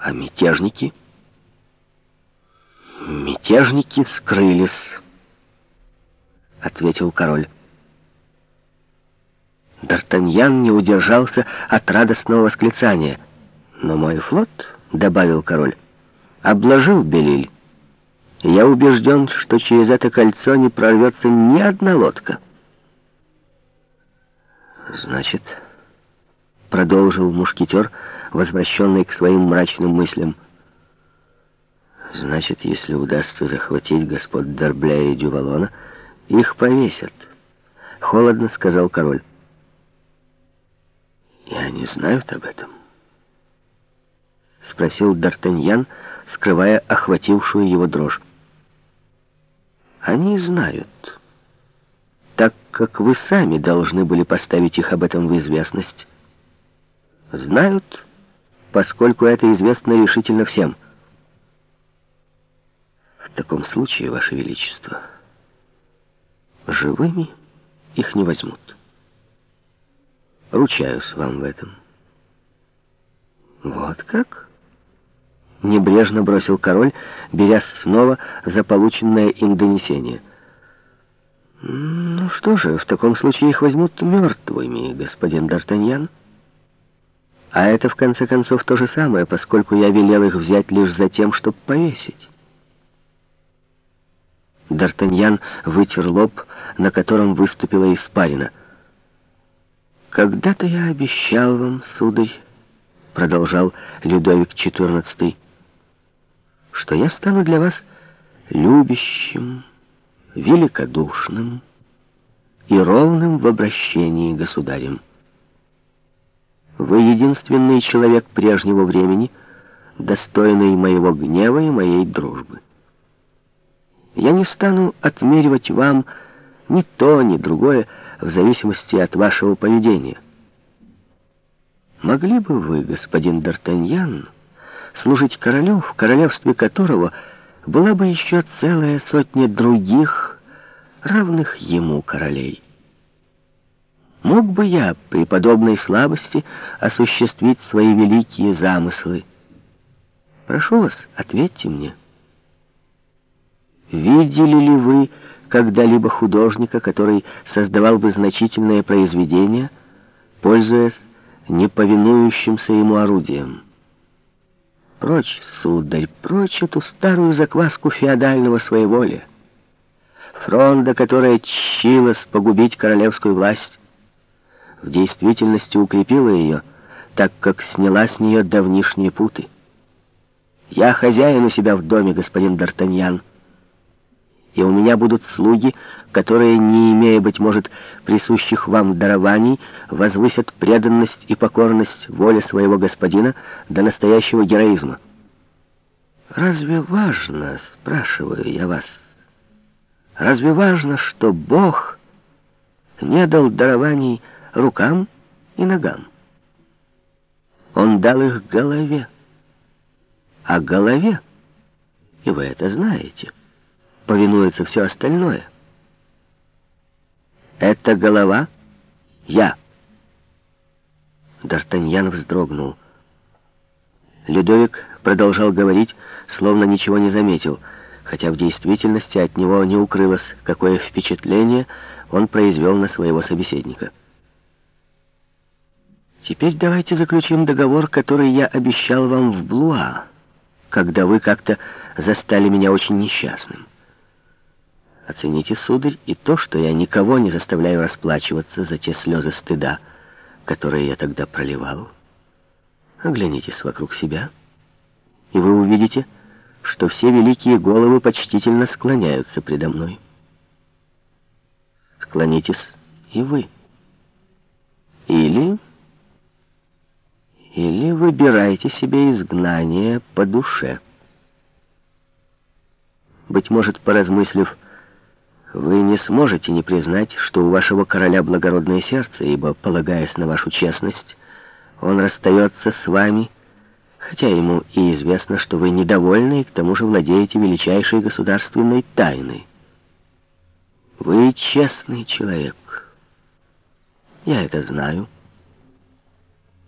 А мятежники? Мятежники скрылись, ответил король. Д'Артаньян не удержался от радостного восклицания. «Но мой флот, — добавил король, — обложил Белиль. Я убежден, что через это кольцо не прорвется ни одна лодка». «Значит, — продолжил мушкетер, возвращенный к своим мрачным мыслям, — значит, если удастся захватить господ Д'Арбля и Дювалона, их повесят», — холодно сказал король. «И они знают об этом?» — спросил Д'Артаньян, скрывая охватившую его дрожь. «Они знают, так как вы сами должны были поставить их об этом в известность. Знают, поскольку это известно решительно всем. В таком случае, Ваше Величество, живыми их не возьмут». Ручаюсь вам в этом. Вот как? Небрежно бросил король, берясь снова за полученное им донесение. Ну что же, в таком случае их возьмут мертвыми, господин Д'Артаньян. А это, в конце концов, то же самое, поскольку я велел их взять лишь за тем, чтобы повесить. Д'Артаньян вытер лоб, на котором выступила испарина — «Когда-то я обещал вам, сударь, — продолжал Людовик XIV, — что я стану для вас любящим, великодушным и ровным в обращении государем. Вы единственный человек прежнего времени, достойный моего гнева и моей дружбы. Я не стану отмеривать вам ни то, ни другое, в зависимости от вашего поведения. Могли бы вы, господин Д'Артаньян, служить королю, в королевстве которого была бы еще целая сотня других, равных ему королей? Мог бы я при подобной слабости осуществить свои великие замыслы? Прошу вас, ответьте мне. Видели ли вы когда-либо художника, который создавал бы значительное произведение, пользуясь неповинующимся ему орудием. Прочь, сударь, прочь эту старую закваску феодального своеволия. Фронда, которая чилась погубить королевскую власть, в действительности укрепила ее, так как сняла с нее давнишние путы. Я хозяин у себя в доме, господин Д'Артаньян, и у меня будут слуги, которые, не имея, быть может, присущих вам дарований, возвысят преданность и покорность воле своего господина до настоящего героизма. Разве важно, спрашиваю я вас, разве важно, что Бог не дал дарований рукам и ногам? Он дал их голове, а голове, и вы это знаете, — повинуется все остальное. Это голова я. Д'Артаньян вздрогнул. Людовик продолжал говорить, словно ничего не заметил, хотя в действительности от него не укрылось, какое впечатление он произвел на своего собеседника. «Теперь давайте заключим договор, который я обещал вам в Блуа, когда вы как-то застали меня очень несчастным». Оцените, сударь, и то, что я никого не заставляю расплачиваться за те слезы стыда, которые я тогда проливал. Оглянитесь вокруг себя, и вы увидите, что все великие головы почтительно склоняются предо мной. Склонитесь и вы. Или... Или выбирайте себе изгнание по душе. Быть может, поразмыслив, вы не сможете не признать, что у вашего короля благородное сердце, ибо, полагаясь на вашу честность, он расстается с вами, хотя ему и известно, что вы недовольны и к тому же владеете величайшей государственной тайной. Вы честный человек. Я это знаю.